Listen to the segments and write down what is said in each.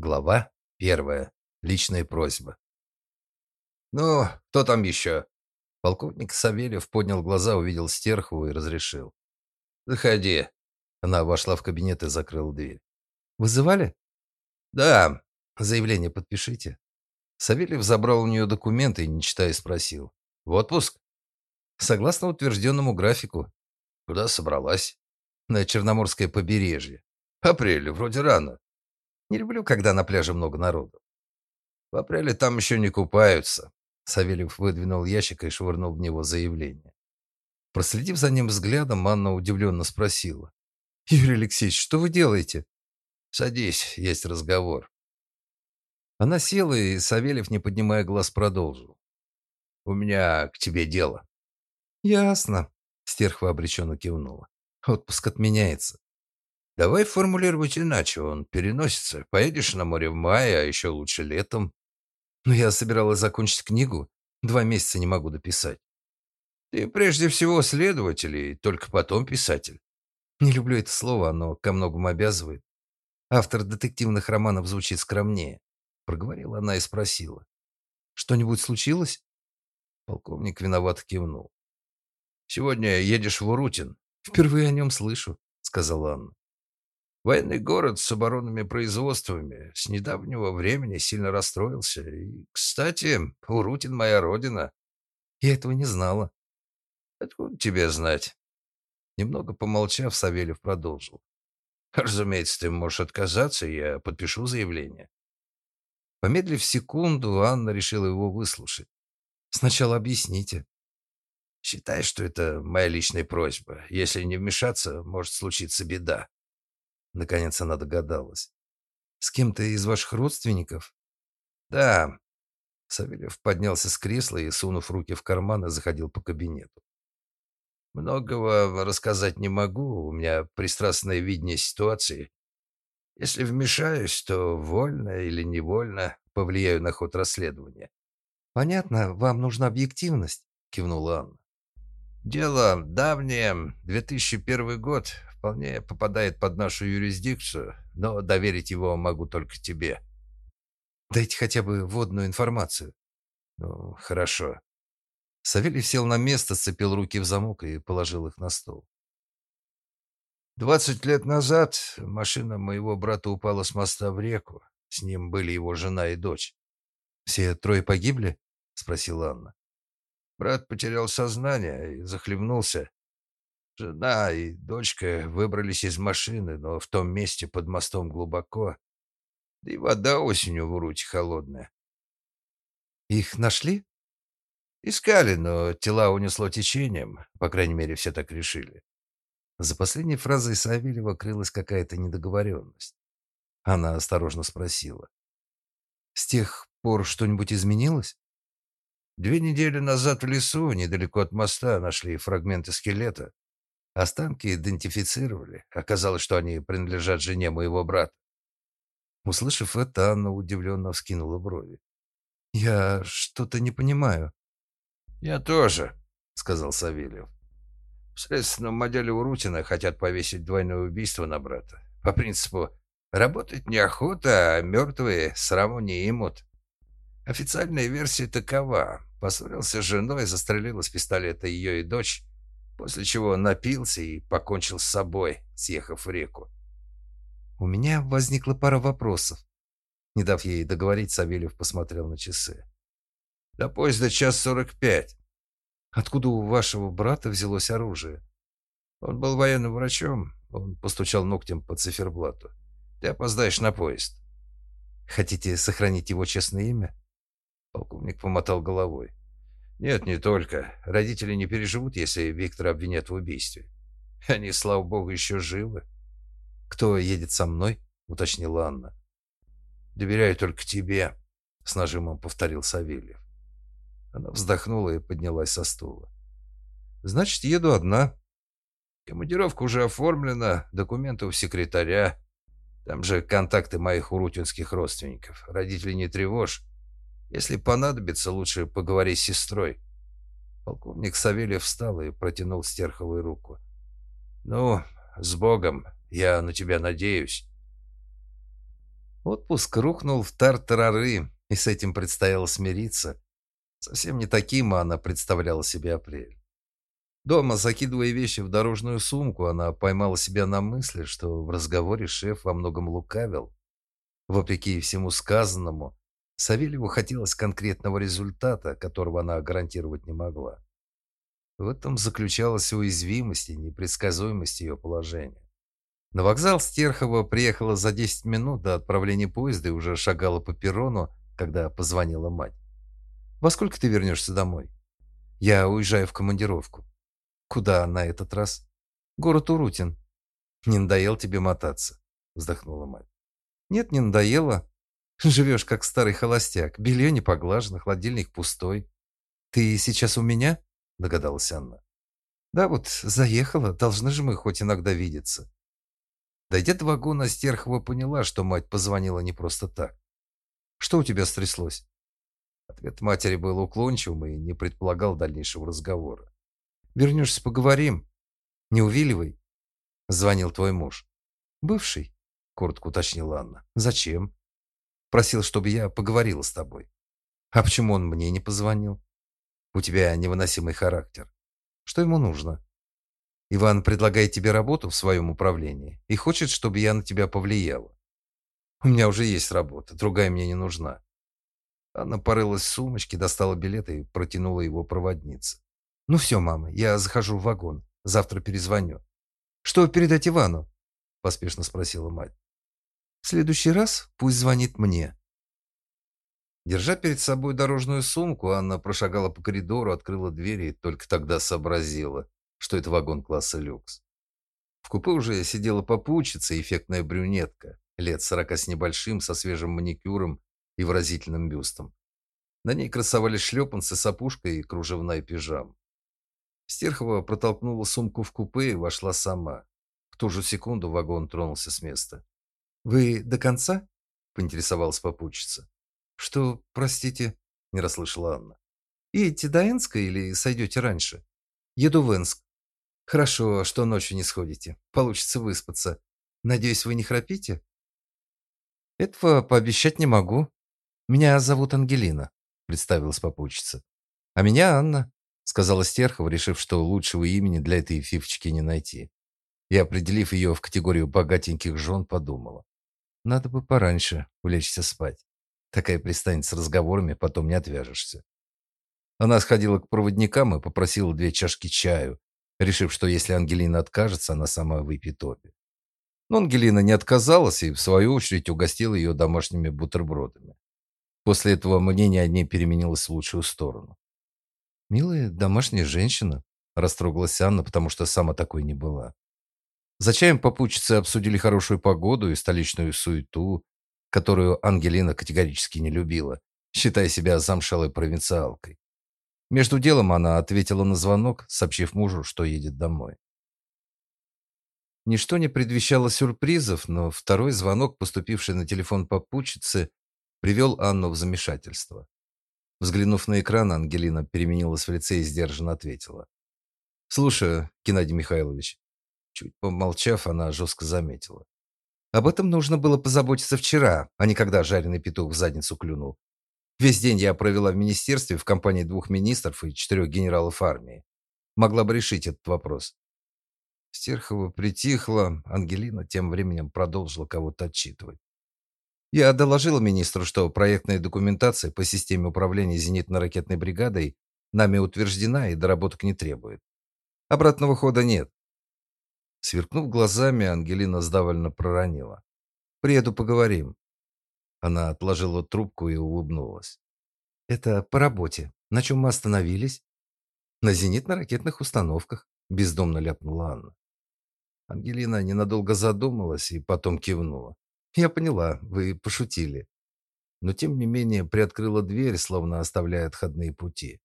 Глава первая. Личная просьба. «Ну, кто там еще?» Полковник Савельев поднял глаза, увидел Стерхову и разрешил. «Заходи». Она вошла в кабинет и закрыла дверь. «Вызывали?» «Да. Заявление подпишите». Савельев забрал у нее документы и, не читая, спросил. «В отпуск?» «Согласно утвержденному графику». «Куда собралась?» «На Черноморское побережье». «Апрель, вроде рано». Не люблю, когда на пляже много народу. В апреле там еще не купаются. Савельев выдвинул ящик и швырнул в него заявление. Проследив за ним взглядом, Анна удивленно спросила. «Юрий Алексеевич, что вы делаете?» «Садись, есть разговор». Она села, и Савельев, не поднимая глаз, продолжил. «У меня к тебе дело». «Ясно», — стерхва обреченно кивнула. «Отпуск отменяется». Давай формулировать иначе. Он переносится. Поедешь на море в мае, а еще лучше летом. Но я собиралась закончить книгу. Два месяца не могу дописать. Ты прежде всего следователь и только потом писатель. Не люблю это слово, оно ко многому обязывает. Автор детективных романов звучит скромнее. Проговорила она и спросила. Что-нибудь случилось? Полковник виновато кивнул. Сегодня едешь в Урутин. Впервые о нем слышу, сказала Анна. Военный город с оборонными производствами с недавнего времени сильно расстроился. И, кстати, Урутин моя родина. Я этого не знала. Откуда тебе знать? Немного помолчав, Савельев продолжил. Разумеется, ты можешь отказаться, я подпишу заявление. Помедлив секунду, Анна решила его выслушать. Сначала объясните. Считай, что это моя личная просьба. Если не вмешаться, может случиться беда. Наконец она догадалась. «С кем-то из ваших родственников?» «Да». Савельев поднялся с кресла и, сунув руки в карманы, заходил по кабинету. «Многого рассказать не могу, у меня пристрастное видение ситуации. Если вмешаюсь, то вольно или невольно повлияю на ход расследования». «Понятно, вам нужна объективность», — кивнула Анна. «Дело давнее, 2001 год вполне попадает под нашу юрисдикцию, но доверить его могу только тебе. Дайте хотя бы вводную информацию. Ну, хорошо. Савелий сел на место, сцепил руки в замок и положил их на стол. Двадцать лет назад машина моего брата упала с моста в реку. С ним были его жена и дочь. «Все трое погибли?» — спросила Анна. Брат потерял сознание и захлебнулся. Жена и дочка выбрались из машины, но в том месте под мостом глубоко. Да и вода осенью в Уруте холодная. Их нашли? Искали, но тела унесло течением. По крайней мере, все так решили. За последней фразой Савельева крылась какая-то недоговоренность. Она осторожно спросила. «С тех пор что-нибудь изменилось?» Две недели назад в лесу, недалеко от моста, нашли фрагменты скелета. Останки идентифицировали. Оказалось, что они принадлежат жене моего брата. Услышав это, Анна удивленно вскинула брови. «Я что-то не понимаю». «Я тоже», — сказал Савельев. «В следственном отделе Урутина хотят повесить двойное убийство на брата. По принципу «работать неохота, а мертвые сраму не имут». Официальная версия такова. Поссорился с женой, застрелил из пистолета ее и дочь, после чего напился и покончил с собой, съехав в реку. У меня возникла пара вопросов. Не дав ей договорить, Савельев посмотрел на часы. До поезда час сорок пять. Откуда у вашего брата взялось оружие? Он был военным врачом. Он постучал ногтем по циферблату. Ты опоздаешь на поезд. Хотите сохранить его честное имя? Полковник помотал головой. Нет, не только. Родители не переживут, если Виктора обвинят в убийстве. Они, слава богу, еще живы. Кто едет со мной? уточнила Анна. Доверяю только тебе, с нажимом повторил Савельев. Она вздохнула и поднялась со стула. Значит, еду одна. Командировка уже оформлена, документы у секретаря. Там же контакты моих урутинских родственников. Родителей не тревожь. Если понадобится, лучше поговори с сестрой. Полковник Савельев встал и протянул Стерховой руку. «Ну, с Богом, я на тебя надеюсь». Отпуск рухнул в тартарары, и с этим предстояло смириться. Совсем не таким она представляла себе апрель. Дома, закидывая вещи в дорожную сумку, она поймала себя на мысли, что в разговоре шеф во многом лукавил. Вопреки всему сказанному, Савельеву хотелось конкретного результата, которого она гарантировать не могла. В этом заключалась уязвимость и непредсказуемость ее положения. На вокзал Стерхова приехала за 10 минут до отправления поезда и уже шагала по перрону, когда позвонила мать. «Во сколько ты вернешься домой?» «Я уезжаю в командировку». «Куда на этот раз?» «Город Урутин». «Не надоел тебе мотаться?» вздохнула мать. «Нет, не надоело. Живешь как старый холостяк. Белье не поглажено, холодильник пустой. Ты сейчас у меня?» догадалась Анна. «Да вот, заехала. Должны же мы хоть иногда видеться». Дойдя до вагона, Стерхова поняла, что мать позвонила не просто так. «Что у тебя стряслось?» Ответ матери был уклончивым и не предполагал дальнейшего разговора. «Вернешься, поговорим. Не увиливай», — звонил твой муж. «Бывший», — коротко уточнила Анна. «Зачем?» «Просил, чтобы я поговорила с тобой». «А почему он мне не позвонил?» «У тебя невыносимый характер. Что ему нужно?» Иван предлагает тебе работу в своем управлении и хочет, чтобы я на тебя повлияла. У меня уже есть работа, другая мне не нужна. Она порылась в сумочке, достала билет и протянула его проводнице. Ну все, мама, я захожу в вагон. Завтра перезвоню. Что передать Ивану? поспешно спросила мать. В следующий раз пусть звонит мне. Держа перед собой дорожную сумку, Анна прошагала по коридору, открыла дверь и только тогда сообразила, что это вагон класса люкс. В купе уже сидела попутчица, эффектная брюнетка, лет сорока с небольшим, со свежим маникюром и выразительным бюстом. На ней красовались шлепанцы с опушкой и кружевная пижама. Стерхова протолкнула сумку в купе и вошла сама. В ту же секунду вагон тронулся с места. «Вы до конца?» – поинтересовалась попутчица. «Что, простите?» – не расслышала Анна. «Едете до Энска или сойдете раньше?» «Еду в Энск. Хорошо, что ночью не сходите. Получится выспаться. Надеюсь, вы не храпите? Этого пообещать не могу. Меня зовут Ангелина, представилась попутчица. А меня Анна, сказала Стерхова, решив, что лучшего имени для этой фифочки не найти. И определив ее в категорию богатеньких жен, подумала: надо бы пораньше улечься спать. Такая пристанет с разговорами, потом не отвяжешься. Она сходила к проводникам и попросила две чашки чаю, решив, что если Ангелина откажется, она сама выпьет обе. Но Ангелина не отказалась и, в свою очередь, угостила ее домашними бутербродами. После этого мнение о ней переменилось в лучшую сторону. «Милая домашняя женщина», – растрогалась Анна, потому что сама такой не была. За чаем попутчицы обсудили хорошую погоду и столичную суету, которую Ангелина категорически не любила, считая себя замшелой провинциалкой. Между делом она ответила на звонок, сообщив мужу, что едет домой. Ничто не предвещало сюрпризов, но второй звонок, поступивший на телефон попутчицы, привел Анну в замешательство. Взглянув на экран, Ангелина переменилась в лице и сдержанно ответила. «Слушаю, Геннадий Михайлович». Чуть помолчав, она жестко заметила. «Об этом нужно было позаботиться вчера, а не когда жареный петух в задницу клюнул. Весь день я провела в министерстве в компании двух министров и четырех генералов армии. Могла бы решить этот вопрос. Стерхова притихла, Ангелина тем временем продолжила кого-то отчитывать. Я доложила министру, что проектная документация по системе управления зенитно-ракетной бригадой нами утверждена и доработок не требует. Обратного хода нет. Сверкнув глазами, Ангелина сдавленно проронила: "Приеду, поговорим". Она отложила трубку и улыбнулась. Это по работе. На чем мы остановились? На зенитно-ракетных установках, бездомно ляпнула Анна. Ангелина ненадолго задумалась и потом кивнула. Я поняла, вы пошутили. Но тем не менее приоткрыла дверь, словно оставляя отходные пути.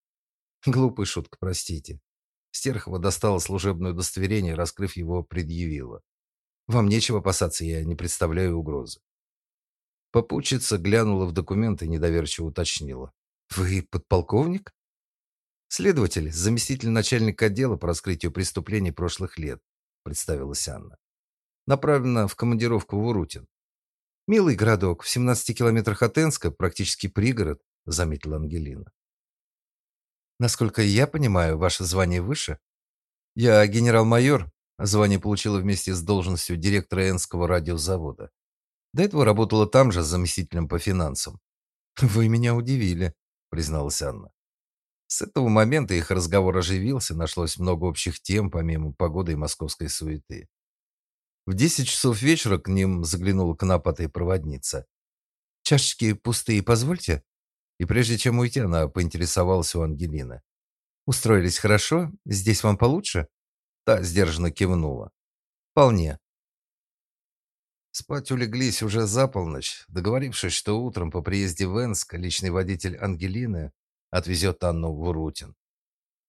Глупая шутка, простите. Стерхова достала служебное удостоверение, раскрыв его, предъявила. Вам нечего опасаться, я не представляю угрозы. Попутчица глянула в документы и недоверчиво уточнила. «Вы подполковник?» «Следователь, заместитель начальника отдела по раскрытию преступлений прошлых лет», представилась Анна. «Направлена в командировку в Урутин». «Милый городок, в 17 километрах от Энска, практически пригород», — заметила Ангелина. «Насколько я понимаю, ваше звание выше?» «Я генерал-майор, звание получила вместе с должностью директора Энского радиозавода. До этого работала там же заместителем по финансам». «Вы меня удивили», — призналась Анна. С этого момента их разговор оживился, нашлось много общих тем, помимо погоды и московской суеты. В десять часов вечера к ним заглянула конопатая проводница. «Чашечки пустые, позвольте?» И прежде чем уйти, она поинтересовалась у Ангелины. «Устроились хорошо? Здесь вам получше?» Та сдержанно кивнула. «Вполне». Спать улеглись уже за полночь, договорившись, что утром по приезде в Энск личный водитель Ангелины отвезет Анну в Урутин.